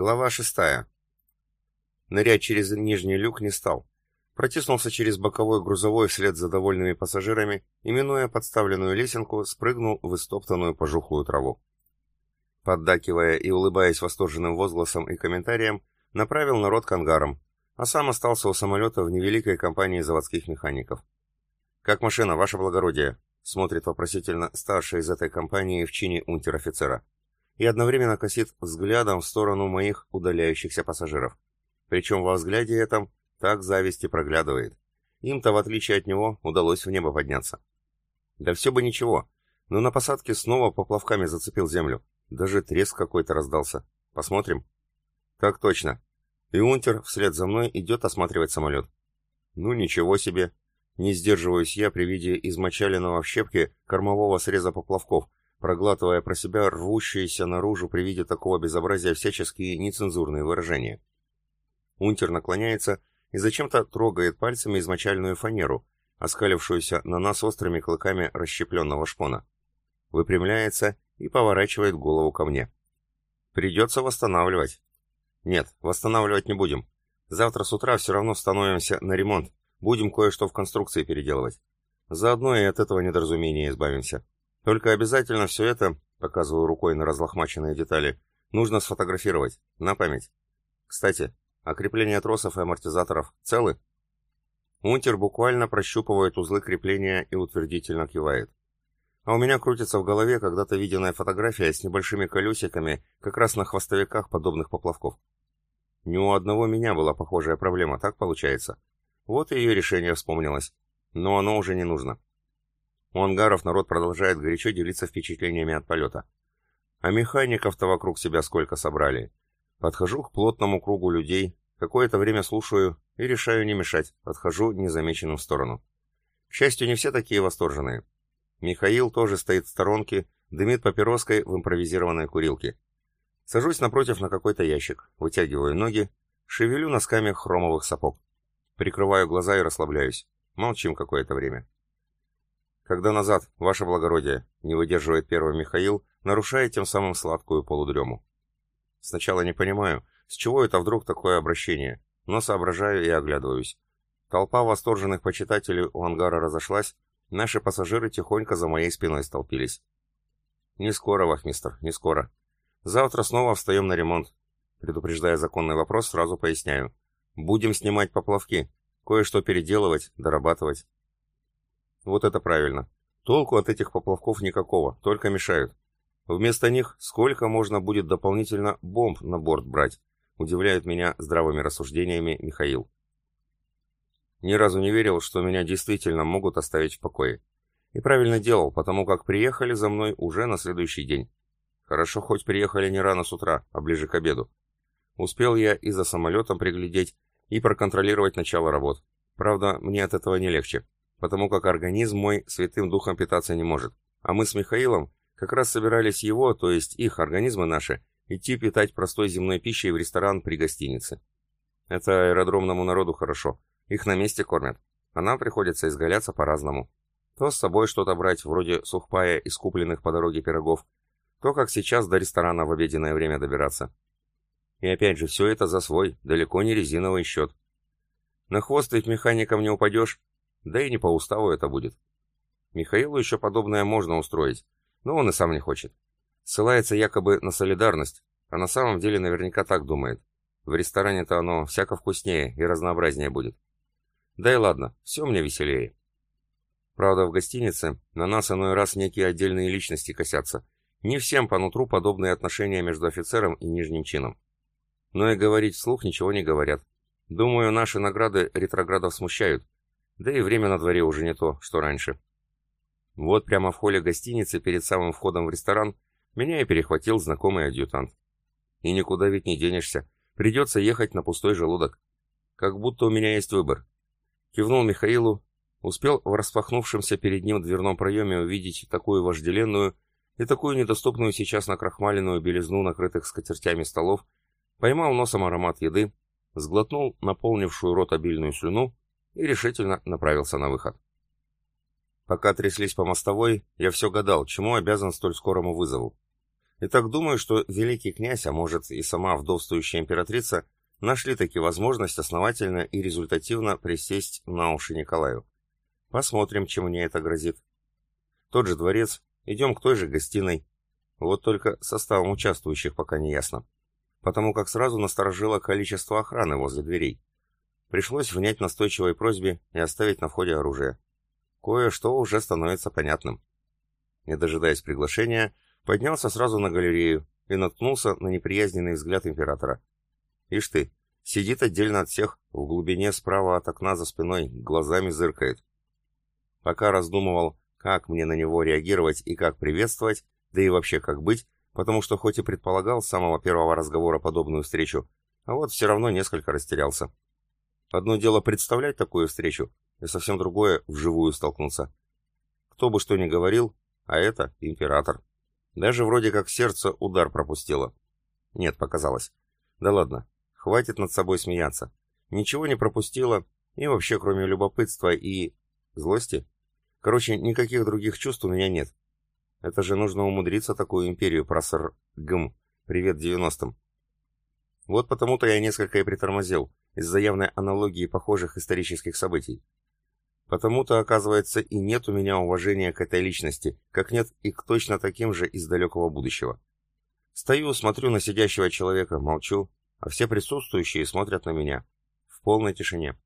Глава шестая. Нырять через нижний люк не стал. Протиснулся через боковой грузовой вслед за довольными пассажирами и, минуя подставленную лесенку, спрыгнул в истоптанную пожухлую траву. Поддакивая и улыбаясь восторженным возгласом и комментариям, направил народ к ангарам, а сам остался у самолета в невеликой компании заводских механиков. «Как машина, ваше благородие?» — смотрит вопросительно старший из этой компании в чине унтер-офицера и одновременно косит взглядом в сторону моих удаляющихся пассажиров. Причем во взгляде этом так зависти проглядывает. Им-то, в отличие от него, удалось в небо подняться. Да все бы ничего, но на посадке снова поплавками зацепил землю. Даже треск какой-то раздался. Посмотрим? Так точно. И Унтер вслед за мной идет осматривать самолет. Ну ничего себе. Не сдерживаюсь я при виде измочаленного в щепки кормового среза поплавков, проглатывая про себя рвущиеся наружу при виде такого безобразия всяческие нецензурные выражения. Унтер наклоняется и зачем-то трогает пальцами измочальную фанеру, оскалившуюся на нас острыми клыками расщепленного шпона. Выпрямляется и поворачивает голову ко мне. Придется восстанавливать. Нет, восстанавливать не будем. Завтра с утра все равно становимся на ремонт. Будем кое-что в конструкции переделывать. Заодно и от этого недоразумения избавимся. Только обязательно все это, показываю рукой на разлохмаченные детали, нужно сфотографировать, на память. Кстати, окрепление тросов и амортизаторов целы? Унтер буквально прощупывает узлы крепления и утвердительно кивает. А у меня крутится в голове когда-то виденная фотография с небольшими колесиками как раз на хвостовиках подобных поплавков. Ни у одного меня была похожая проблема, так получается. Вот и ее решение вспомнилось. Но оно уже не нужно. У ангаров народ продолжает горячо делиться впечатлениями от полета. А механиков-то вокруг себя сколько собрали. Подхожу к плотному кругу людей, какое-то время слушаю и решаю не мешать, отхожу незамеченным в сторону. К счастью, не все такие восторженные. Михаил тоже стоит в сторонке, дымит папироской в импровизированной курилке. Сажусь напротив на какой-то ящик, вытягиваю ноги, шевелю носками хромовых сапог. Прикрываю глаза и расслабляюсь. Молчим какое-то время. «Когда назад, ваше благородие?» — не выдерживает первый Михаил, нарушая тем самым сладкую полудрему. Сначала не понимаю, с чего это вдруг такое обращение, но соображаю и оглядываюсь. Толпа восторженных почитателей у ангара разошлась, наши пассажиры тихонько за моей спиной столпились. «Не скоро, вахмистр, не скоро. Завтра снова встаем на ремонт». Предупреждая законный вопрос, сразу поясняю. «Будем снимать поплавки, кое-что переделывать, дорабатывать». Вот это правильно. Толку от этих поплавков никакого, только мешают. Вместо них сколько можно будет дополнительно бомб на борт брать? Удивляет меня здравыми рассуждениями Михаил. Ни разу не верил, что меня действительно могут оставить в покое. И правильно делал, потому как приехали за мной уже на следующий день. Хорошо, хоть приехали не рано с утра, а ближе к обеду. Успел я и за самолетом приглядеть, и проконтролировать начало работ. Правда, мне от этого не легче потому как организм мой святым духом питаться не может. А мы с Михаилом как раз собирались его, то есть их организмы наши, идти питать простой земной пищей в ресторан при гостинице. Это аэродромному народу хорошо, их на месте кормят, а нам приходится изгаляться по-разному. То с собой что-то брать, вроде сухпая из купленных по дороге пирогов, то, как сейчас, до ресторана в обеденное время добираться. И опять же, все это за свой, далеко не резиновый счет. На хвост ведь механиком не упадешь, да и не по уставу это будет. Михаилу еще подобное можно устроить, но он и сам не хочет. Ссылается якобы на солидарность, а на самом деле наверняка так думает. В ресторане-то оно всяко вкуснее и разнообразнее будет. Да и ладно, все мне веселее. Правда, в гостинице на нас иной раз некие отдельные личности косятся. Не всем по нутру подобные отношения между офицером и нижним чином. Но и говорить вслух ничего не говорят. Думаю, наши награды ретроградов смущают, да и время на дворе уже не то, что раньше. Вот прямо в холле гостиницы перед самым входом в ресторан меня и перехватил знакомый адъютант. И никуда ведь не денешься. Придется ехать на пустой желудок. Как будто у меня есть выбор. Кивнул Михаилу, успел в распахнувшемся перед ним дверном проеме увидеть такую вожделенную и такую недоступную сейчас накрахмаленную белизну накрытых скатертями столов, поймал носом аромат еды, сглотнул наполнившую рот обильную слюну и решительно направился на выход. Пока тряслись по мостовой, я все гадал, чему обязан столь скорому вызову. И так думаю, что великий князь, а может и сама вдовствующая императрица, нашли таки возможность основательно и результативно присесть на уши Николаю. Посмотрим, чем мне это грозит. Тот же дворец, идем к той же гостиной. Вот только составом участвующих пока не ясно. Потому как сразу насторожило количество охраны возле дверей. Пришлось внять настойчивой просьбе и оставить на входе оружие. Кое-что уже становится понятным. Не дожидаясь приглашения, поднялся сразу на галерею и наткнулся на неприязненный взгляд императора. Ишь ты, сидит отдельно от всех, в глубине справа от окна за спиной, глазами зыркает. Пока раздумывал, как мне на него реагировать и как приветствовать, да и вообще как быть, потому что хоть и предполагал с самого первого разговора подобную встречу, а вот все равно несколько растерялся. Одно дело представлять такую встречу, и совсем другое — вживую столкнуться. Кто бы что ни говорил, а это император. Даже вроде как сердце удар пропустило. Нет, показалось. Да ладно, хватит над собой смеяться. Ничего не пропустило, и вообще кроме любопытства и... злости. Короче, никаких других чувств у меня нет. Это же нужно умудриться такую империю проср... гм. Привет девяностым. Вот потому-то я несколько и притормозил, из-за явной аналогии похожих исторических событий. Потому-то, оказывается, и нет у меня уважения к этой личности, как нет и к точно таким же из далекого будущего. Стою, смотрю на сидящего человека, молчу, а все присутствующие смотрят на меня. В полной тишине.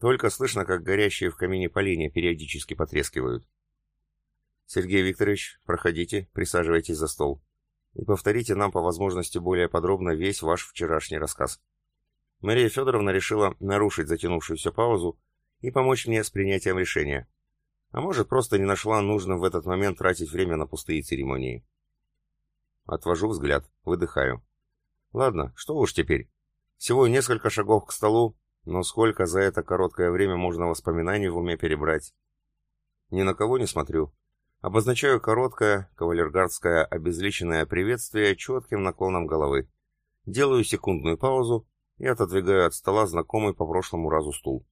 Только слышно, как горящие в камине поленья периодически потрескивают. Сергей Викторович, проходите, присаживайтесь за стол. И повторите нам по возможности более подробно весь ваш вчерашний рассказ. Мария Федоровна решила нарушить затянувшуюся паузу и помочь мне с принятием решения. А может, просто не нашла нужным в этот момент тратить время на пустые церемонии. Отвожу взгляд, выдыхаю. Ладно, что уж теперь. Всего несколько шагов к столу, но сколько за это короткое время можно воспоминаний в уме перебрать? Ни на кого не смотрю. Обозначаю короткое, кавалергардское обезличенное приветствие четким наклоном головы. Делаю секундную паузу и отодвигаю от стола знакомый по прошлому разу стул.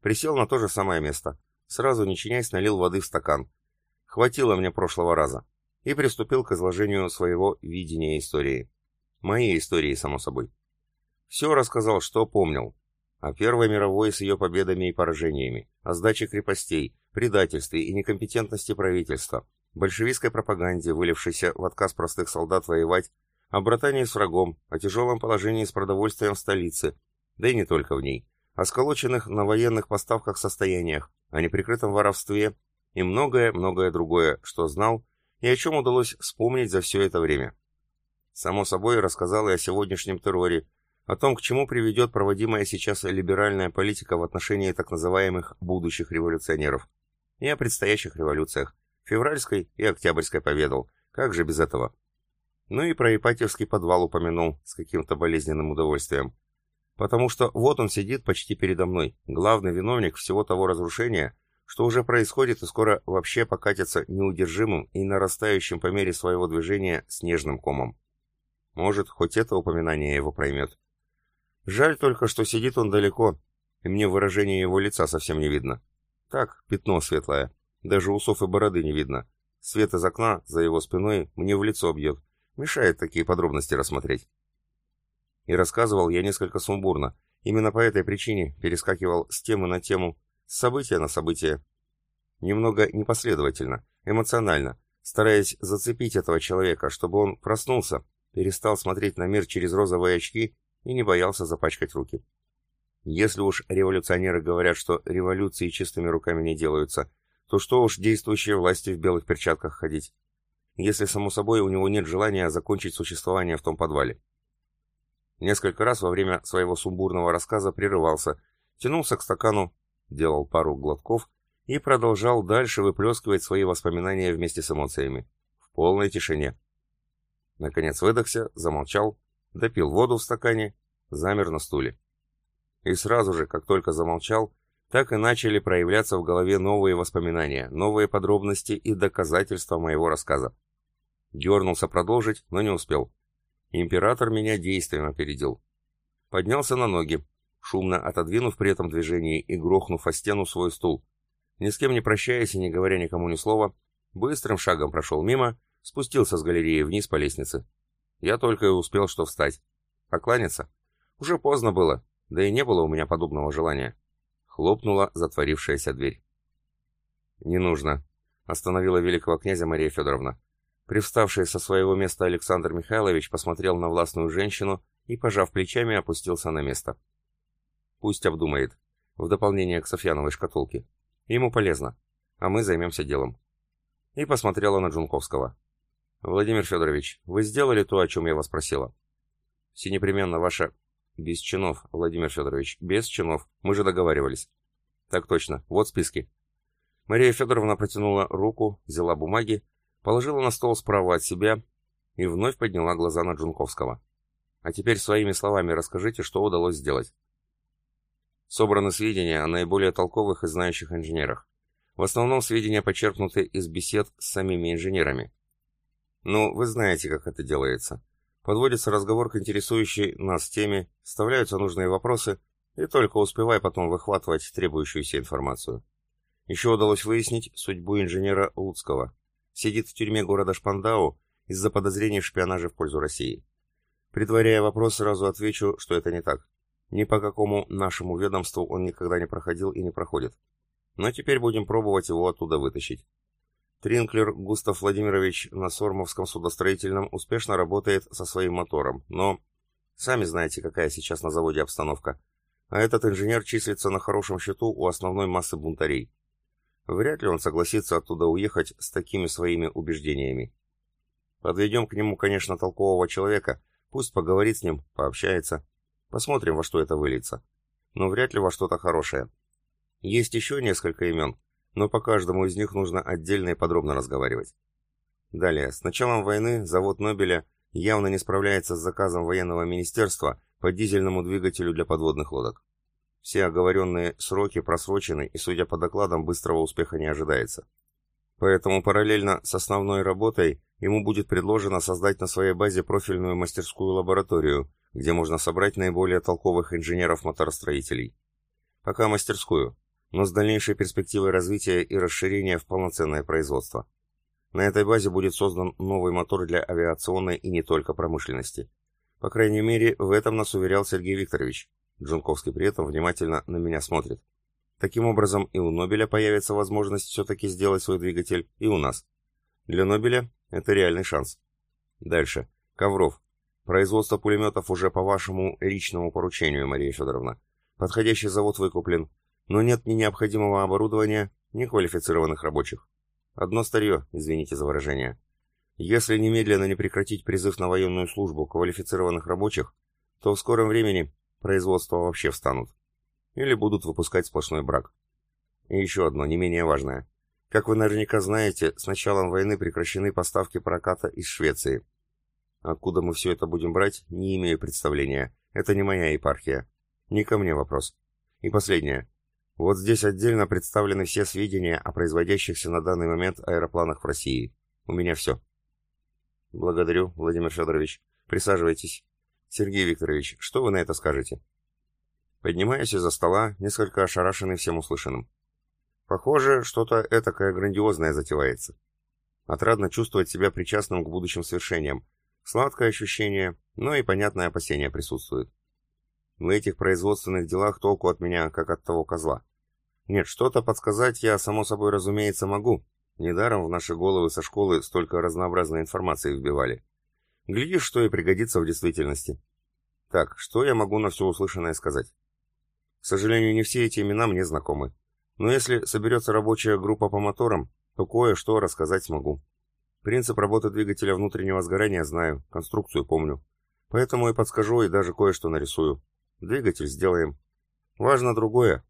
Присел на то же самое место. Сразу не чинясь налил воды в стакан. Хватило мне прошлого раза. И приступил к изложению своего видения истории. Моей истории, само собой. Все рассказал, что помнил. О Первой мировой с ее победами и поражениями, о сдаче крепостей, предательстве и некомпетентности правительства, большевистской пропаганде, вылившейся в отказ простых солдат воевать, о братании с врагом, о тяжелом положении с продовольствием в столице, да и не только в ней, о сколоченных на военных поставках состояниях, о неприкрытом воровстве и многое-многое другое, что знал и о чем удалось вспомнить за все это время. Само собой, рассказал и о сегодняшнем терроре, о том, к чему приведет проводимая сейчас либеральная политика в отношении так называемых будущих революционеров, и о предстоящих революциях, февральской и октябрьской поведал, как же без этого. Ну и про Ипатьевский подвал упомянул с каким-то болезненным удовольствием. Потому что вот он сидит почти передо мной, главный виновник всего того разрушения, что уже происходит и скоро вообще покатится неудержимым и нарастающим по мере своего движения снежным комом. Может, хоть это упоминание его проймет. Жаль только, что сидит он далеко, и мне выражение его лица совсем не видно. Так, пятно светлое. Даже усов и бороды не видно. Свет из окна за его спиной мне в лицо бьет. Мешает такие подробности рассмотреть. И рассказывал я несколько сумбурно. Именно по этой причине перескакивал с темы на тему, с события на событие. Немного непоследовательно, эмоционально, стараясь зацепить этого человека, чтобы он проснулся, перестал смотреть на мир через розовые очки и не боялся запачкать руки. Если уж революционеры говорят, что революции чистыми руками не делаются, то что уж действующие власти в белых перчатках ходить? Если, само собой, у него нет желания закончить существование в том подвале. Несколько раз во время своего сумбурного рассказа прерывался, тянулся к стакану, делал пару глотков и продолжал дальше выплескивать свои воспоминания вместе с эмоциями. В полной тишине. Наконец выдохся, замолчал, допил воду в стакане, замер на стуле. И сразу же, как только замолчал, так и начали проявляться в голове новые воспоминания, новые подробности и доказательства моего рассказа. Дернулся продолжить, но не успел. Император меня действием опередил. Поднялся на ноги, шумно отодвинув при этом движении и грохнув о стену свой стул. Ни с кем не прощаясь и не говоря никому ни слова, быстрым шагом прошел мимо, Спустился с галереи вниз по лестнице. Я только и успел что встать. Покланяться? Уже поздно было, да и не было у меня подобного желания. Хлопнула затворившаяся дверь. «Не нужно», — остановила великого князя Мария Федоровна. Привставший со своего места Александр Михайлович посмотрел на властную женщину и, пожав плечами, опустился на место. Пусть обдумает, в дополнение к Софьяновой шкатулке. Ему полезно, а мы займемся делом. И посмотрела на Джунковского. «Владимир Федорович, вы сделали то, о чем я вас просила?» «Все непременно, ваша...» «Без чинов, Владимир Федорович, без чинов. Мы же договаривались». «Так точно. Вот списки». Мария Федоровна протянула руку, взяла бумаги, положила на стол справа от себя и вновь подняла глаза на Джунковского. «А теперь своими словами расскажите, что удалось сделать». Собраны сведения о наиболее толковых и знающих инженерах. В основном сведения почерпнуты из бесед с самими инженерами. Ну, вы знаете, как это делается. Подводится разговор к интересующей нас теме, вставляются нужные вопросы, и только успевай потом выхватывать требующуюся информацию. Еще удалось выяснить судьбу инженера Луцкого. Сидит в тюрьме города Шпандау из-за подозрений в шпионаже в пользу России. Предваряя вопрос, сразу отвечу, что это не так. Ни по какому нашему ведомству он никогда не проходил и не проходит. Но теперь будем пробовать его оттуда вытащить. Тринклер Густав Владимирович на Сормовском судостроительном успешно работает со своим мотором, но... Сами знаете, какая сейчас на заводе обстановка. А этот инженер числится на хорошем счету у основной массы бунтарей. Вряд ли он согласится оттуда уехать с такими своими убеждениями. Подведем к нему, конечно, толкового человека, пусть поговорит с ним, пообщается. Посмотрим, во что это выльется. Но вряд ли во что-то хорошее. Есть еще несколько имен, но по каждому из них нужно отдельно и подробно разговаривать. Далее, с началом войны завод Нобеля явно не справляется с заказом военного министерства по дизельному двигателю для подводных лодок. Все оговоренные сроки просрочены, и, судя по докладам, быстрого успеха не ожидается. Поэтому параллельно с основной работой ему будет предложено создать на своей базе профильную мастерскую лабораторию, где можно собрать наиболее толковых инженеров-моторостроителей. Пока мастерскую, но с дальнейшей перспективой развития и расширения в полноценное производство. На этой базе будет создан новый мотор для авиационной и не только промышленности. По крайней мере, в этом нас уверял Сергей Викторович. Джунковский при этом внимательно на меня смотрит. Таким образом, и у Нобеля появится возможность все-таки сделать свой двигатель, и у нас. Для Нобеля это реальный шанс. Дальше. Ковров. Производство пулеметов уже по вашему личному поручению, Мария Федоровна. Подходящий завод выкуплен, но нет ни необходимого оборудования, ни квалифицированных рабочих. Одно старье, извините за выражение. Если немедленно не прекратить призыв на военную службу квалифицированных рабочих, то в скором времени производства вообще встанут. Или будут выпускать сплошной брак. И еще одно, не менее важное. Как вы наверняка знаете, с началом войны прекращены поставки проката из Швеции. Откуда мы все это будем брать, не имею представления. Это не моя епархия. Не ко мне вопрос. И последнее. Вот здесь отдельно представлены все сведения о производящихся на данный момент аэропланах в России. У меня все. Благодарю, Владимир Федорович. Присаживайтесь. Сергей Викторович, что вы на это скажете? Поднимаюсь из-за стола, несколько ошарашенный всем услышанным. Похоже, что-то этакое грандиозное затевается. Отрадно чувствовать себя причастным к будущим свершениям, Сладкое ощущение, но и понятное опасение присутствует. В этих производственных делах толку от меня, как от того козла. Нет, что-то подсказать я, само собой разумеется, могу. Недаром в наши головы со школы столько разнообразной информации вбивали. Глядишь, что и пригодится в действительности. Так, что я могу на все услышанное сказать? К сожалению, не все эти имена мне знакомы. Но если соберется рабочая группа по моторам, то кое-что рассказать смогу. Принцип работы двигателя внутреннего сгорания знаю, конструкцию помню. Поэтому и подскажу, и даже кое-что нарисую. Двигатель сделаем. Важно другое.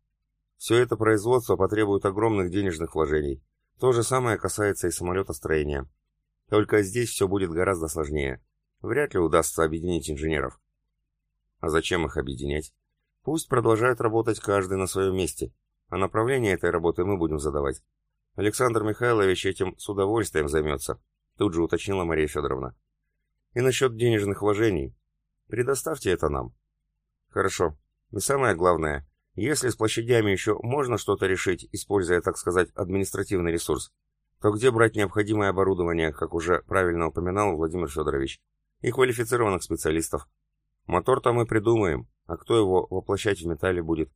Все это производство потребует огромных денежных вложений. То же самое касается и самолетостроения. Только здесь все будет гораздо сложнее. Вряд ли удастся объединить инженеров. А зачем их объединять? Пусть продолжают работать каждый на своем месте, а направление этой работы мы будем задавать. Александр Михайлович этим с удовольствием займется, тут же уточнила Мария Федоровна. И насчет денежных вложений. Предоставьте это нам. Хорошо. И самое главное, если с площадями еще можно что-то решить, используя, так сказать, административный ресурс, то где брать необходимое оборудование, как уже правильно упоминал Владимир Федорович, и квалифицированных специалистов? Мотор-то мы придумаем, а кто его воплощать в металле будет?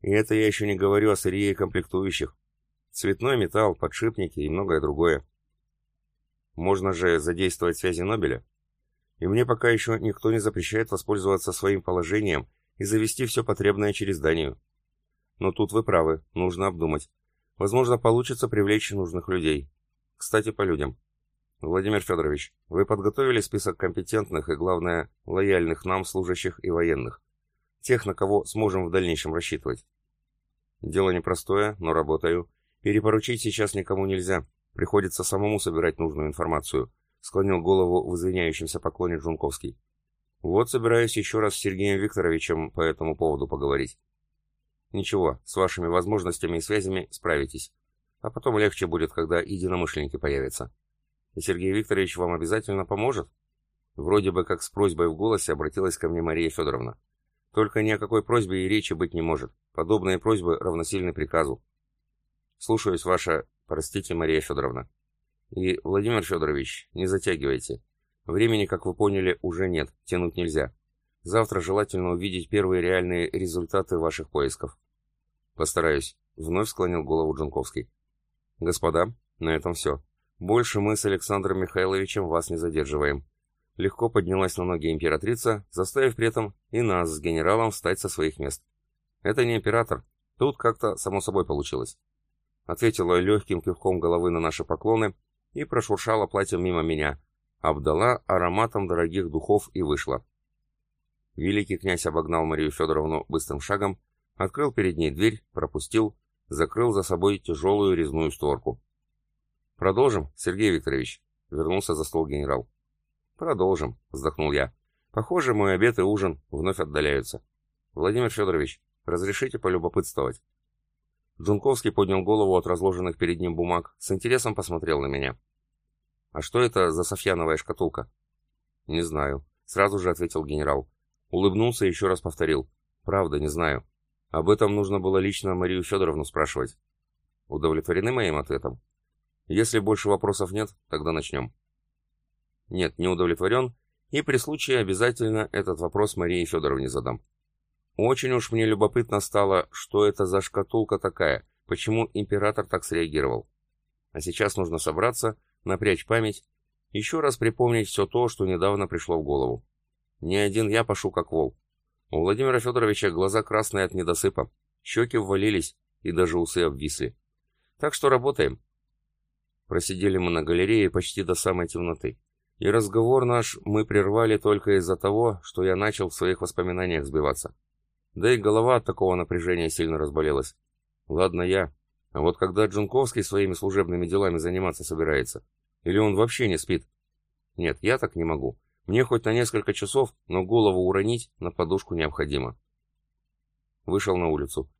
И это я еще не говорю о сырье и комплектующих. Цветной металл, подшипники и многое другое. Можно же задействовать связи Нобеля. И мне пока еще никто не запрещает воспользоваться своим положением и завести все потребное через Данию. Но тут вы правы, нужно обдумать. Возможно, получится привлечь нужных людей. Кстати, по людям. Владимир Федорович, вы подготовили список компетентных и, главное, лояльных нам служащих и военных? Тех, на кого сможем в дальнейшем рассчитывать? Дело непростое, но работаю. Перепоручить сейчас никому нельзя. Приходится самому собирать нужную информацию. Склонил голову в извиняющемся поклоне Джунковский. Вот собираюсь еще раз с Сергеем Викторовичем по этому поводу поговорить. Ничего, с вашими возможностями и связями справитесь. А потом легче будет, когда единомышленники появятся. Сергей Викторович вам обязательно поможет? Вроде бы как с просьбой в голосе обратилась ко мне Мария Федоровна. Только ни о какой просьбе и речи быть не может. Подобные просьбы равносильны приказу. Слушаюсь, ваша... Простите, Мария Федоровна. И, Владимир Федорович, не затягивайте. Времени, как вы поняли, уже нет, тянуть нельзя. Завтра желательно увидеть первые реальные результаты ваших поисков. Постараюсь. Вновь склонил голову Джунковский. Господа, на этом все. Больше мы с Александром Михайловичем вас не задерживаем. Легко поднялась на ноги императрица, заставив при этом и нас с генералом встать со своих мест. Это не император. Тут как-то само собой получилось. Ответила легким кивком головы на наши поклоны и прошуршала платьем мимо меня, обдала ароматом дорогих духов и вышла. Великий князь обогнал Марию Федоровну быстрым шагом, открыл перед ней дверь, пропустил, закрыл за собой тяжелую резную створку. «Продолжим, Сергей Викторович?» — вернулся за стол генерал. «Продолжим», — вздохнул я. «Похоже, мой обед и ужин вновь отдаляются. Владимир Федорович, разрешите полюбопытствовать?» Джунковский поднял голову от разложенных перед ним бумаг, с интересом посмотрел на меня. «А что это за Софьяновая шкатулка?» «Не знаю», — сразу же ответил генерал. Улыбнулся и еще раз повторил. «Правда, не знаю. Об этом нужно было лично Марию Федоровну спрашивать. Удовлетворены моим ответом?» Если больше вопросов нет, тогда начнем. Нет, не удовлетворен, и при случае обязательно этот вопрос Марии Федоровне задам. Очень уж мне любопытно стало, что это за шкатулка такая, почему император так среагировал. А сейчас нужно собраться, напрячь память, еще раз припомнить все то, что недавно пришло в голову. Не один я пошу как вол. У Владимира Федоровича глаза красные от недосыпа, щеки ввалились и даже усы обвисли. Так что работаем. Просидели мы на галерее почти до самой темноты. И разговор наш мы прервали только из-за того, что я начал в своих воспоминаниях сбиваться. Да и голова от такого напряжения сильно разболелась. Ладно я, а вот когда Джунковский своими служебными делами заниматься собирается? Или он вообще не спит? Нет, я так не могу. Мне хоть на несколько часов, но голову уронить на подушку необходимо. Вышел на улицу.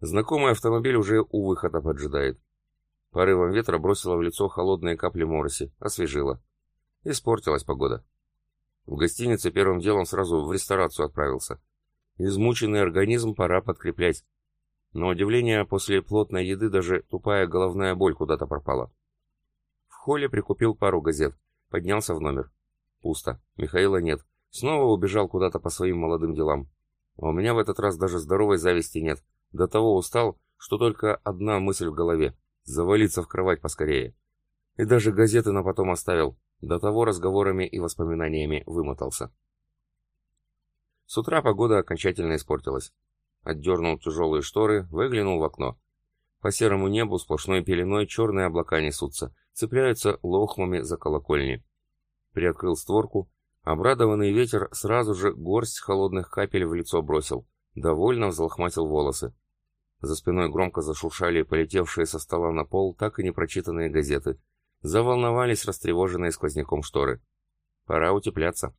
Знакомый автомобиль уже у выхода поджидает. Порывом ветра бросило в лицо холодные капли мороси, освежило. Испортилась погода. В гостинице первым делом сразу в ресторацию отправился. Измученный организм пора подкреплять. Но удивление, после плотной еды даже тупая головная боль куда-то пропала. В холле прикупил пару газет, поднялся в номер. Пусто, Михаила нет. Снова убежал куда-то по своим молодым делам. А у меня в этот раз даже здоровой зависти нет. До того устал, что только одна мысль в голове Завалиться в кровать поскорее. И даже газеты на потом оставил. До того разговорами и воспоминаниями вымотался. С утра погода окончательно испортилась. Отдернул тяжелые шторы, выглянул в окно. По серому небу сплошной пеленой черные облака несутся, цепляются лохмами за колокольни. Приоткрыл створку. Обрадованный ветер сразу же горсть холодных капель в лицо бросил. Довольно взлохматил волосы. За спиной громко зашуршали полетевшие со стола на пол так и непрочитанные газеты. Заволновались растревоженные сквозняком шторы. Пора утепляться.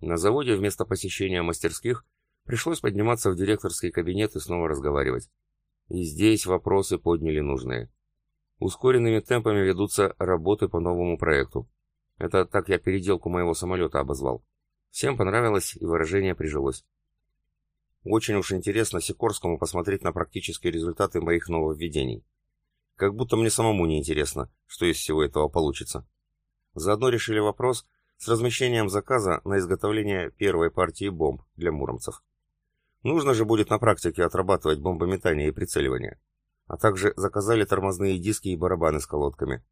На заводе вместо посещения мастерских пришлось подниматься в директорский кабинет и снова разговаривать. И здесь вопросы подняли нужные. Ускоренными темпами ведутся работы по новому проекту. Это так я переделку моего самолета обозвал. Всем понравилось и выражение прижилось. Очень уж интересно Сикорскому посмотреть на практические результаты моих нововведений. Как будто мне самому не интересно, что из всего этого получится. Заодно решили вопрос с размещением заказа на изготовление первой партии бомб для муромцев. Нужно же будет на практике отрабатывать бомбометание и прицеливание. А также заказали тормозные диски и барабаны с колодками.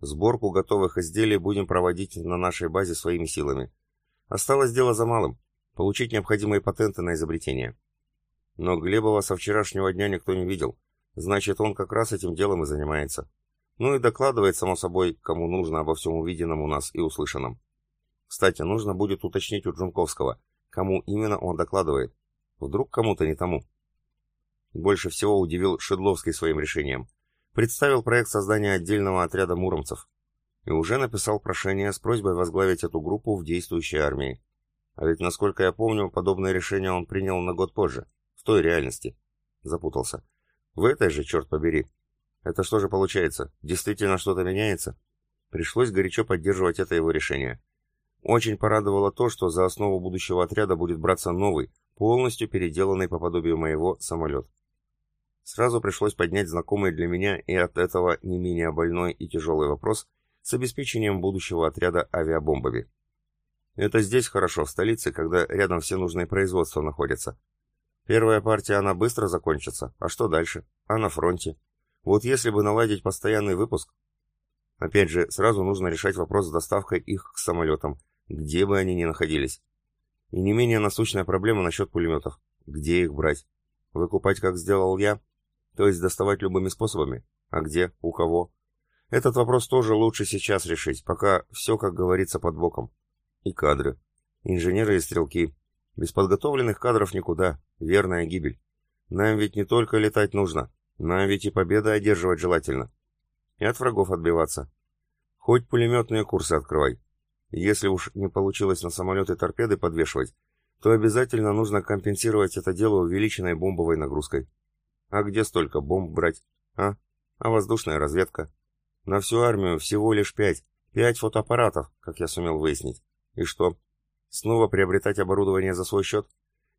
Сборку готовых изделий будем проводить на нашей базе своими силами. Осталось дело за малым – получить необходимые патенты на изобретение. Но Глебова со вчерашнего дня никто не видел. Значит, он как раз этим делом и занимается. Ну и докладывает, само собой, кому нужно обо всем увиденном у нас и услышанном. Кстати, нужно будет уточнить у Джунковского, кому именно он докладывает. Вдруг кому-то не тому. Больше всего удивил Шедловский своим решением. Представил проект создания отдельного отряда муромцев. И уже написал прошение с просьбой возглавить эту группу в действующей армии. А ведь, насколько я помню, подобное решение он принял на год позже, в той реальности. Запутался. В этой же, черт побери. Это что же получается? Действительно что-то меняется? Пришлось горячо поддерживать это его решение. Очень порадовало то, что за основу будущего отряда будет браться новый, полностью переделанный по подобию моего самолет. Сразу пришлось поднять знакомый для меня и от этого не менее больной и тяжелый вопрос с обеспечением будущего отряда авиабомбами. Это здесь хорошо, в столице, когда рядом все нужные производства находятся. Первая партия, она быстро закончится, а что дальше? А на фронте? Вот если бы наладить постоянный выпуск... Опять же, сразу нужно решать вопрос с доставкой их к самолетам, где бы они ни находились. И не менее насущная проблема насчет пулеметов. Где их брать? Выкупать, как сделал я? То есть доставать любыми способами? А где? У кого? Этот вопрос тоже лучше сейчас решить, пока все, как говорится, под боком. И кадры. Инженеры и стрелки. Без подготовленных кадров никуда. Верная гибель. Нам ведь не только летать нужно. Нам ведь и победа одерживать желательно. И от врагов отбиваться. Хоть пулеметные курсы открывай. Если уж не получилось на самолеты торпеды подвешивать, то обязательно нужно компенсировать это дело увеличенной бомбовой нагрузкой. А где столько бомб брать? А? А воздушная разведка? На всю армию всего лишь пять. Пять фотоаппаратов, как я сумел выяснить. И что? Снова приобретать оборудование за свой счет?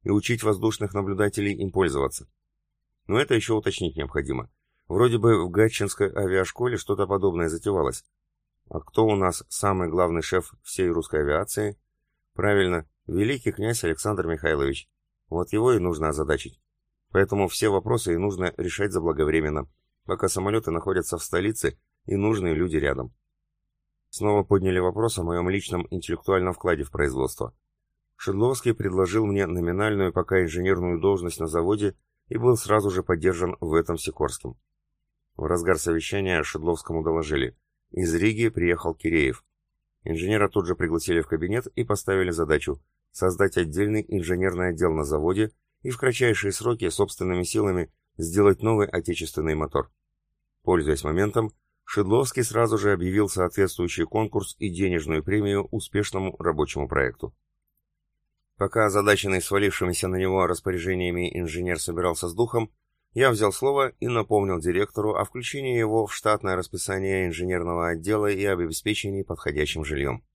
И учить воздушных наблюдателей им пользоваться? Но это еще уточнить необходимо. Вроде бы в Гатчинской авиашколе что-то подобное затевалось. А кто у нас самый главный шеф всей русской авиации? Правильно, великий князь Александр Михайлович. Вот его и нужно озадачить. Поэтому все вопросы и нужно решать заблаговременно, пока самолеты находятся в столице и нужные люди рядом. Снова подняли вопрос о моем личном интеллектуальном вкладе в производство. Шедловский предложил мне номинальную пока инженерную должность на заводе и был сразу же поддержан в этом Сикорским. В разгар совещания Шедловскому доложили – из Риги приехал Киреев. Инженера тут же пригласили в кабинет и поставили задачу создать отдельный инженерный отдел на заводе и в кратчайшие сроки собственными силами сделать новый отечественный мотор. Пользуясь моментом, Шедловский сразу же объявил соответствующий конкурс и денежную премию успешному рабочему проекту. Пока озадаченный свалившимися на него распоряжениями инженер собирался с духом, я взял слово и напомнил директору о включении его в штатное расписание инженерного отдела и об обеспечении подходящим жильем.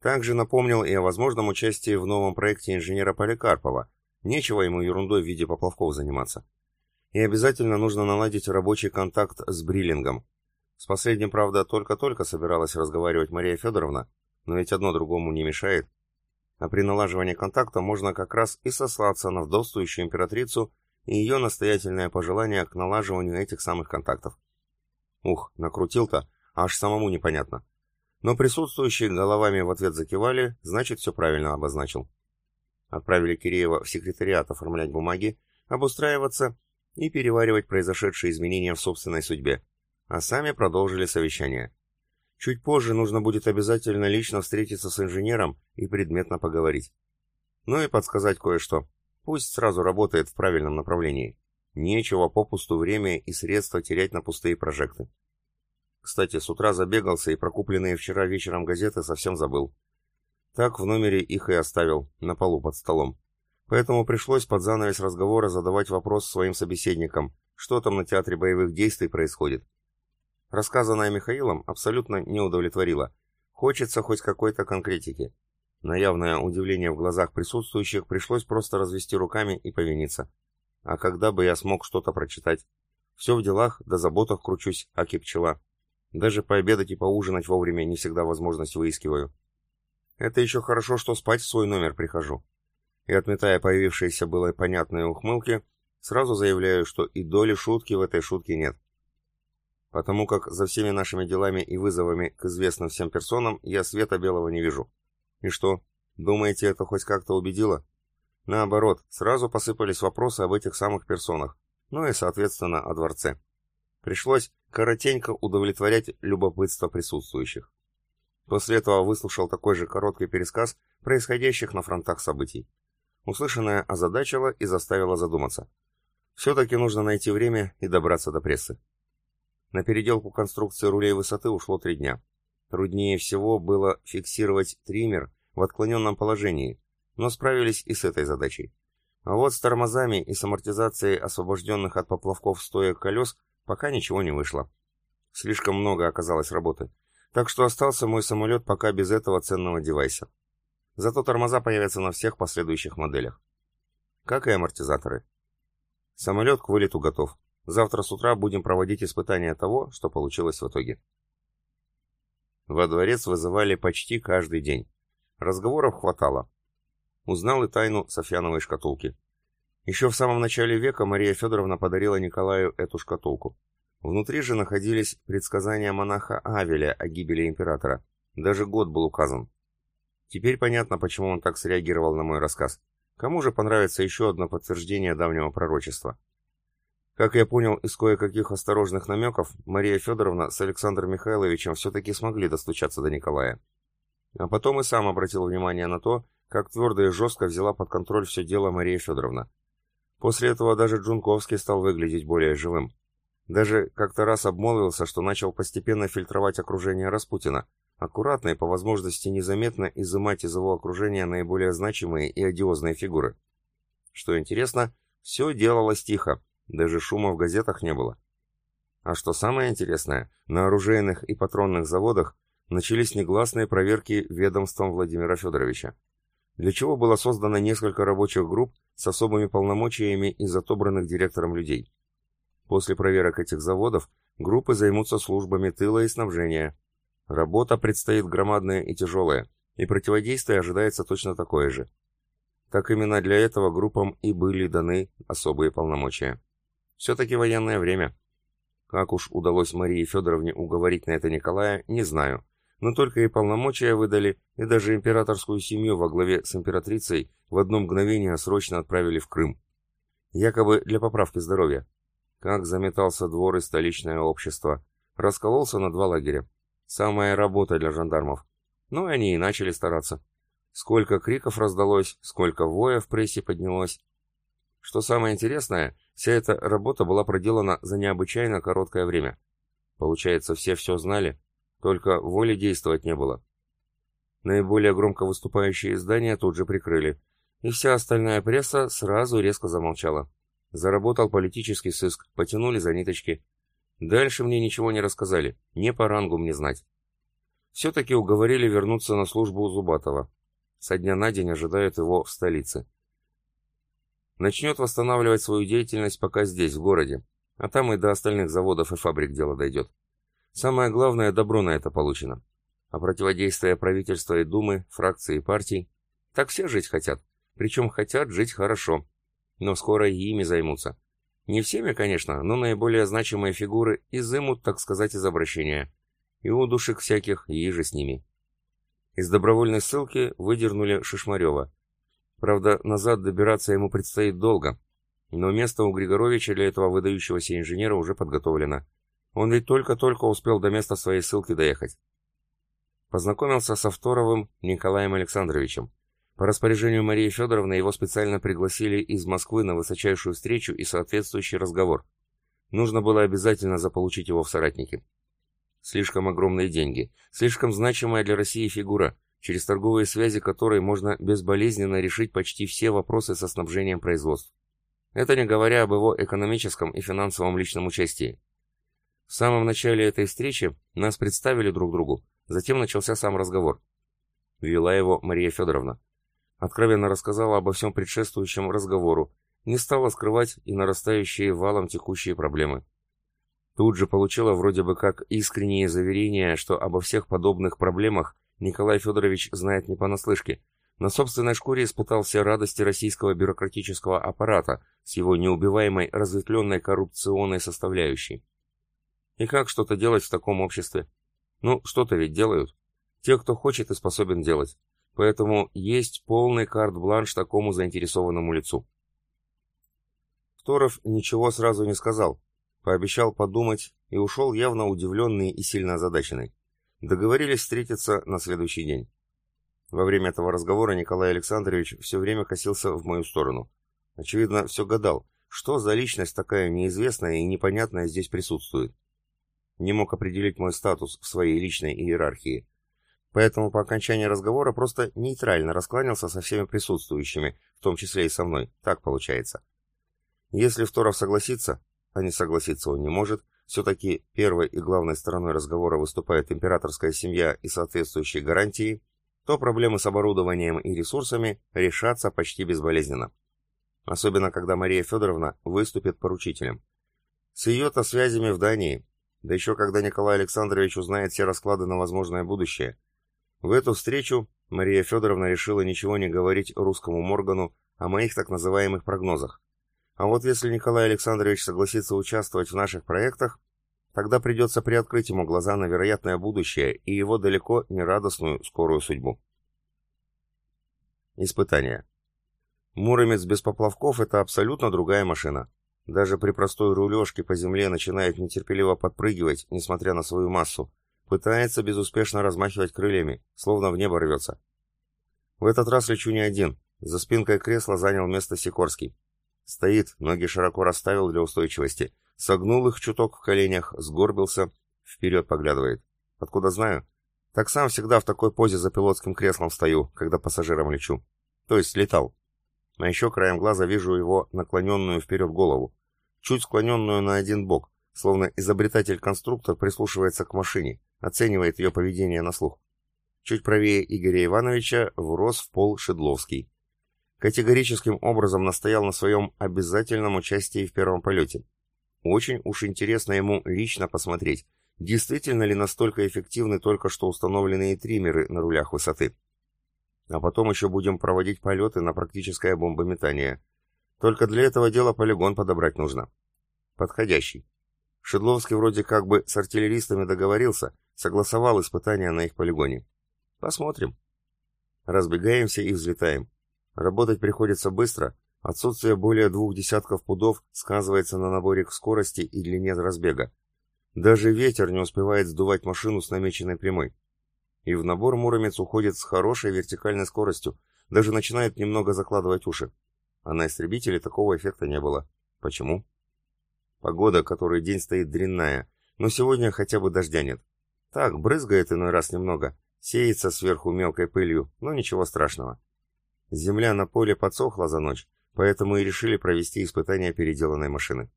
Также напомнил и о возможном участии в новом проекте инженера Поликарпова. Нечего ему ерундой в виде поплавков заниматься. И обязательно нужно наладить рабочий контакт с Бриллингом. С последним, правда, только-только собиралась разговаривать Мария Федоровна, но ведь одно другому не мешает. А при налаживании контакта можно как раз и сослаться на вдовствующую императрицу и ее настоятельное пожелание к налаживанию этих самых контактов. Ух, накрутил-то, аж самому непонятно. Но присутствующие головами в ответ закивали, значит, все правильно обозначил. Отправили Киреева в секретариат оформлять бумаги, обустраиваться и переваривать произошедшие изменения в собственной судьбе, а сами продолжили совещание. Чуть позже нужно будет обязательно лично встретиться с инженером и предметно поговорить. Ну и подсказать кое-что. Пусть сразу работает в правильном направлении. Нечего попусту время и средства терять на пустые прожекты. Кстати, с утра забегался и прокупленные вчера вечером газеты совсем забыл. Так в номере их и оставил, на полу под столом. Поэтому пришлось под занавес разговора задавать вопрос своим собеседникам, что там на театре боевых действий происходит. Рассказанное Михаилом абсолютно не удовлетворило. Хочется хоть какой-то конкретики. На явное удивление в глазах присутствующих пришлось просто развести руками и повиниться. А когда бы я смог что-то прочитать? Все в делах да заботах кручусь, аки пчела. Даже пообедать и поужинать вовремя не всегда возможность выискиваю. Это еще хорошо, что спать в свой номер прихожу. И отметая появившиеся было понятные ухмылки, сразу заявляю, что и доли шутки в этой шутке нет. Потому как за всеми нашими делами и вызовами к известным всем персонам я света белого не вижу. И что, думаете, это хоть как-то убедило? Наоборот, сразу посыпались вопросы об этих самых персонах, ну и, соответственно, о дворце. Пришлось коротенько удовлетворять любопытство присутствующих. После этого выслушал такой же короткий пересказ происходящих на фронтах событий. Услышанное озадачило и заставило задуматься. Все-таки нужно найти время и добраться до прессы. На переделку конструкции рулей высоты ушло три дня. Труднее всего было фиксировать триммер в отклоненном положении, но справились и с этой задачей. А вот с тормозами и с амортизацией освобожденных от поплавков стоек колес пока ничего не вышло. Слишком много оказалось работы. Так что остался мой самолет пока без этого ценного девайса. Зато тормоза появятся на всех последующих моделях. Как и амортизаторы. Самолет к вылету готов. Завтра с утра будем проводить испытания того, что получилось в итоге. Во дворец вызывали почти каждый день. Разговоров хватало. Узнал и тайну Софьяновой шкатулки. Еще в самом начале века Мария Федоровна подарила Николаю эту шкатулку. Внутри же находились предсказания монаха Авеля о гибели императора. Даже год был указан. Теперь понятно, почему он так среагировал на мой рассказ. Кому же понравится еще одно подтверждение давнего пророчества? Как я понял из кое-каких осторожных намеков, Мария Федоровна с Александром Михайловичем все-таки смогли достучаться до Николая. А потом и сам обратил внимание на то, как твердо и жестко взяла под контроль все дело Мария Федоровна. После этого даже Джунковский стал выглядеть более живым. Даже как-то раз обмолвился, что начал постепенно фильтровать окружение Распутина, аккуратно и по возможности незаметно изымать из его окружения наиболее значимые и одиозные фигуры. Что интересно, все делалось тихо, даже шума в газетах не было. А что самое интересное, на оружейных и патронных заводах начались негласные проверки ведомством Владимира Федоровича. Для чего было создано несколько рабочих групп с особыми полномочиями из отобранных директором людей. После проверок этих заводов группы займутся службами тыла и снабжения. Работа предстоит громадная и тяжелая, и противодействие ожидается точно такое же. Так именно для этого группам и были даны особые полномочия. Все-таки военное время. Как уж удалось Марии Федоровне уговорить на это Николая, не знаю. Но только и полномочия выдали, и даже императорскую семью во главе с императрицей в одно мгновение срочно отправили в Крым. Якобы для поправки здоровья. Как заметался двор и столичное общество. Раскололся на два лагеря. Самая работа для жандармов. Ну, они и начали стараться. Сколько криков раздалось, сколько воя в прессе поднялось. Что самое интересное, вся эта работа была проделана за необычайно короткое время. Получается, все все знали, только воли действовать не было. Наиболее громко выступающие издания тут же прикрыли, и вся остальная пресса сразу резко замолчала. Заработал политический сыск, потянули за ниточки. Дальше мне ничего не рассказали, не по рангу мне знать. Все-таки уговорили вернуться на службу у Зубатова. Со дня на день ожидают его в столице. Начнет восстанавливать свою деятельность пока здесь, в городе, а там и до остальных заводов и фабрик дело дойдет. Самое главное, добро на это получено. А противодействие правительства и думы, фракций и партий, так все жить хотят. Причем хотят жить хорошо. Но скоро и ими займутся. Не всеми, конечно, но наиболее значимые фигуры изымут, так сказать, из обращения. И у душек всяких, и же с ними. Из добровольной ссылки выдернули Шишмарева. Правда, назад добираться ему предстоит долго. Но место у Григоровича для этого выдающегося инженера уже подготовлено. Он ведь только-только успел до места своей ссылки доехать. Познакомился со Второвым Николаем Александровичем. По распоряжению Марии Федоровны его специально пригласили из Москвы на высочайшую встречу и соответствующий разговор. Нужно было обязательно заполучить его в соратники. Слишком огромные деньги, слишком значимая для России фигура, через торговые связи которой можно безболезненно решить почти все вопросы со снабжением производств. Это не говоря об его экономическом и финансовом личном участии. В самом начале этой встречи нас представили друг другу, затем начался сам разговор. Вела его Мария Федоровна. Откровенно рассказала обо всем предшествующем разговору, не стала скрывать и нарастающие валом текущие проблемы. Тут же получила вроде бы как искреннее заверение, что обо всех подобных проблемах Николай Федорович знает не понаслышке. На собственной шкуре испытал все радости российского бюрократического аппарата с его неубиваемой разветвленной коррупционной составляющей. И как что-то делать в таком обществе? Ну, что-то ведь делают. Те, кто хочет и способен делать. Поэтому есть полный карт-бланш такому заинтересованному лицу. Второв ничего сразу не сказал, пообещал подумать и ушел явно удивленный и сильно озадаченный. Договорились встретиться на следующий день. Во время этого разговора Николай Александрович все время косился в мою сторону. Очевидно, все гадал, что за личность такая неизвестная и непонятная здесь присутствует. Не мог определить мой статус в своей личной иерархии. Поэтому по окончании разговора просто нейтрально раскланялся со всеми присутствующими, в том числе и со мной. Так получается. Если Второв согласится, а не согласиться он не может, все-таки первой и главной стороной разговора выступает императорская семья и соответствующие гарантии, то проблемы с оборудованием и ресурсами решатся почти безболезненно. Особенно, когда Мария Федоровна выступит поручителем. С ее-то связями в Дании, да еще когда Николай Александрович узнает все расклады на возможное будущее. В эту встречу Мария Федоровна решила ничего не говорить русскому Моргану о моих так называемых прогнозах. А вот если Николай Александрович согласится участвовать в наших проектах, тогда придется приоткрыть ему глаза на вероятное будущее и его далеко не радостную скорую судьбу. Испытание. Муромец без поплавков – это абсолютно другая машина. Даже при простой рулежке по земле начинает нетерпеливо подпрыгивать, несмотря на свою массу. Пытается безуспешно размахивать крыльями, словно в небо рвется. В этот раз лечу не один. За спинкой кресла занял место Сикорский. Стоит, ноги широко расставил для устойчивости. Согнул их чуток в коленях, сгорбился, вперед поглядывает. Откуда знаю? Так сам всегда в такой позе за пилотским креслом стою, когда пассажиром лечу. То есть летал. А еще краем глаза вижу его наклоненную вперед голову. Чуть склоненную на один бок, словно изобретатель-конструктор прислушивается к машине, оценивает ее поведение на слух. Чуть правее Игоря Ивановича врос в пол Шедловский категорическим образом настоял на своем обязательном участии в первом полете. Очень уж интересно ему лично посмотреть, действительно ли настолько эффективны только что установленные триммеры на рулях высоты. А потом еще будем проводить полеты на практическое бомбометание. Только для этого дела полигон подобрать нужно. Подходящий. Шедловский вроде как бы с артиллеристами договорился, согласовал испытания на их полигоне. Посмотрим. Разбегаемся и взлетаем. Работать приходится быстро, отсутствие более двух десятков пудов сказывается на наборе скорости и длине разбега. Даже ветер не успевает сдувать машину с намеченной прямой. И в набор Муромец уходит с хорошей вертикальной скоростью, даже начинает немного закладывать уши. А на истребителе такого эффекта не было. Почему? Погода, который день стоит дрянная, но сегодня хотя бы дождя нет. Так, брызгает иной раз немного, сеется сверху мелкой пылью, но ничего страшного. Земля на поле подсохла за ночь, поэтому и решили провести испытание переделанной машины.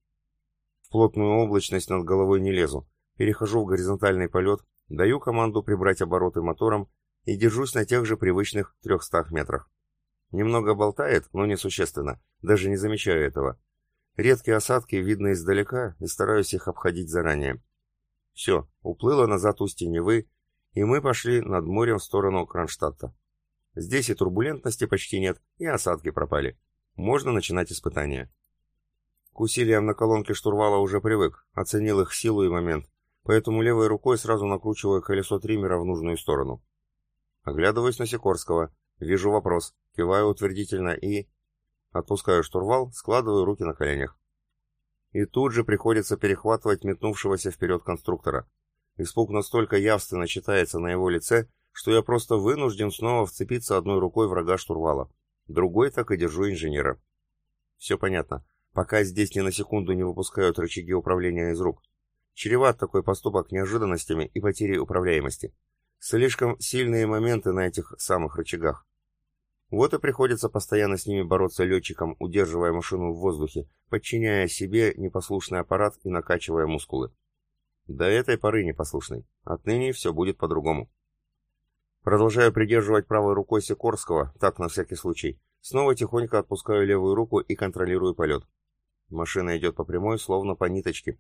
В плотную облачность над головой не лезу, перехожу в горизонтальный полет, даю команду прибрать обороты мотором и держусь на тех же привычных 300 метрах. Немного болтает, но несущественно, даже не замечаю этого. Редкие осадки видно издалека и стараюсь их обходить заранее. Все, уплыло назад устье Невы, и мы пошли над морем в сторону Кронштадта. Здесь и турбулентности почти нет, и осадки пропали. Можно начинать испытания. К усилиям на колонке штурвала уже привык, оценил их силу и момент, поэтому левой рукой сразу накручиваю колесо триммера в нужную сторону. Оглядываюсь на Сикорского, вижу вопрос, киваю утвердительно и... Отпускаю штурвал, складываю руки на коленях. И тут же приходится перехватывать метнувшегося вперед конструктора. Испуг настолько явственно читается на его лице, что я просто вынужден снова вцепиться одной рукой врага штурвала. Другой так и держу инженера. Все понятно. Пока здесь ни на секунду не выпускают рычаги управления из рук. Чреват такой поступок неожиданностями и потерей управляемости. Слишком сильные моменты на этих самых рычагах. Вот и приходится постоянно с ними бороться летчикам, удерживая машину в воздухе, подчиняя себе непослушный аппарат и накачивая мускулы. До этой поры непослушный. Отныне все будет по-другому. Продолжаю придерживать правой рукой Сикорского, так на всякий случай. Снова тихонько отпускаю левую руку и контролирую полет. Машина идет по прямой, словно по ниточке.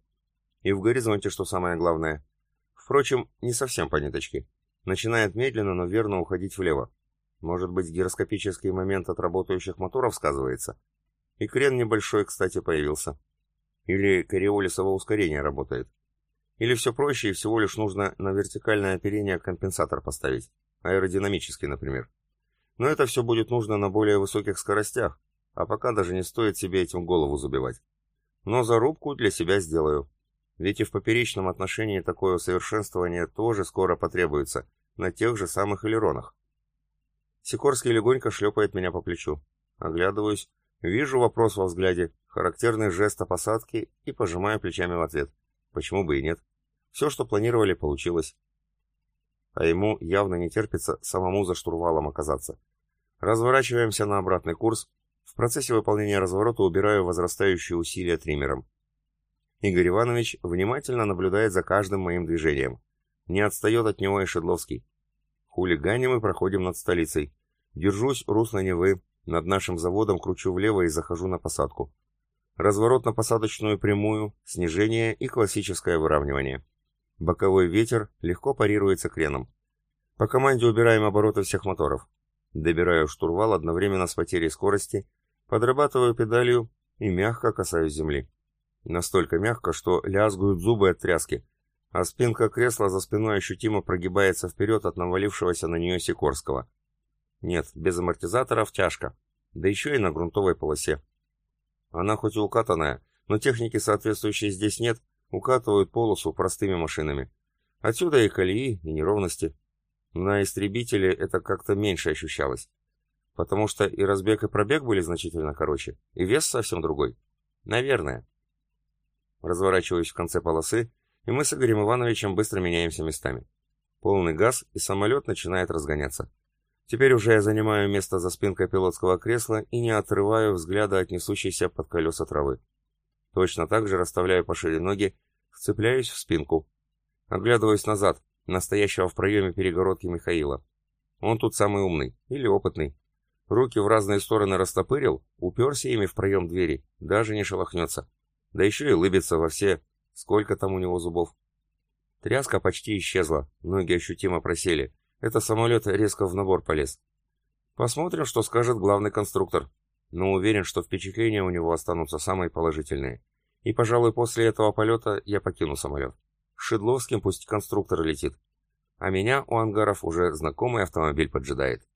И в горизонте, что самое главное. Впрочем, не совсем по ниточке. Начинает медленно, но верно уходить влево. Может быть, гироскопический момент от работающих моторов сказывается? И крен небольшой, кстати, появился. Или кориолисово ускорение работает. Или все проще, и всего лишь нужно на вертикальное оперение компенсатор поставить. Аэродинамический, например. Но это все будет нужно на более высоких скоростях, а пока даже не стоит себе этим голову забивать. Но зарубку для себя сделаю. Ведь и в поперечном отношении такое усовершенствование тоже скоро потребуется, на тех же самых элеронах. Сикорский легонько шлепает меня по плечу. Оглядываюсь, вижу вопрос во взгляде, характерный жест о посадке и пожимаю плечами в ответ. Почему бы и нет? Все, что планировали, получилось. А ему явно не терпится самому за штурвалом оказаться. Разворачиваемся на обратный курс. В процессе выполнения разворота убираю возрастающие усилия триммером. Игорь Иванович внимательно наблюдает за каждым моим движением. Не отстает от него и Шедловский. Хулиганим и проходим над столицей. Держусь русло Невы, над нашим заводом кручу влево и захожу на посадку. Разворот на посадочную прямую, снижение и классическое выравнивание. Боковой ветер легко парируется креном. По команде убираем обороты всех моторов. Добираю штурвал одновременно с потерей скорости, подрабатываю педалью и мягко касаюсь земли. Настолько мягко, что лязгают зубы от тряски, а спинка кресла за спиной ощутимо прогибается вперед от навалившегося на нее Сикорского. Нет, без амортизаторов тяжко, да еще и на грунтовой полосе. Она хоть и укатанная, но техники соответствующей здесь нет, укатывают полосу простыми машинами. Отсюда и колеи, и неровности. На истребителе это как-то меньше ощущалось. Потому что и разбег, и пробег были значительно короче, и вес совсем другой. Наверное. Разворачиваюсь в конце полосы, и мы с Игорем Ивановичем быстро меняемся местами. Полный газ, и самолет начинает разгоняться. Теперь уже я занимаю место за спинкой пилотского кресла и не отрываю взгляда от несущейся под колеса травы. Точно так же расставляю пошире ноги, вцепляюсь в спинку. Оглядываюсь назад, настоящего в проеме перегородки Михаила. Он тут самый умный или опытный. Руки в разные стороны растопырил, уперся ими в проем двери, даже не шелохнется. Да еще и лыбится во все Сколько там у него зубов? Тряска почти исчезла, ноги ощутимо просели. Это самолет резко в набор полез. Посмотрим, что скажет главный конструктор. Но уверен, что впечатления у него останутся самые положительные. И, пожалуй, после этого полета я покину самолет. Шедловским пусть конструктор летит. А меня у ангаров уже знакомый автомобиль поджидает.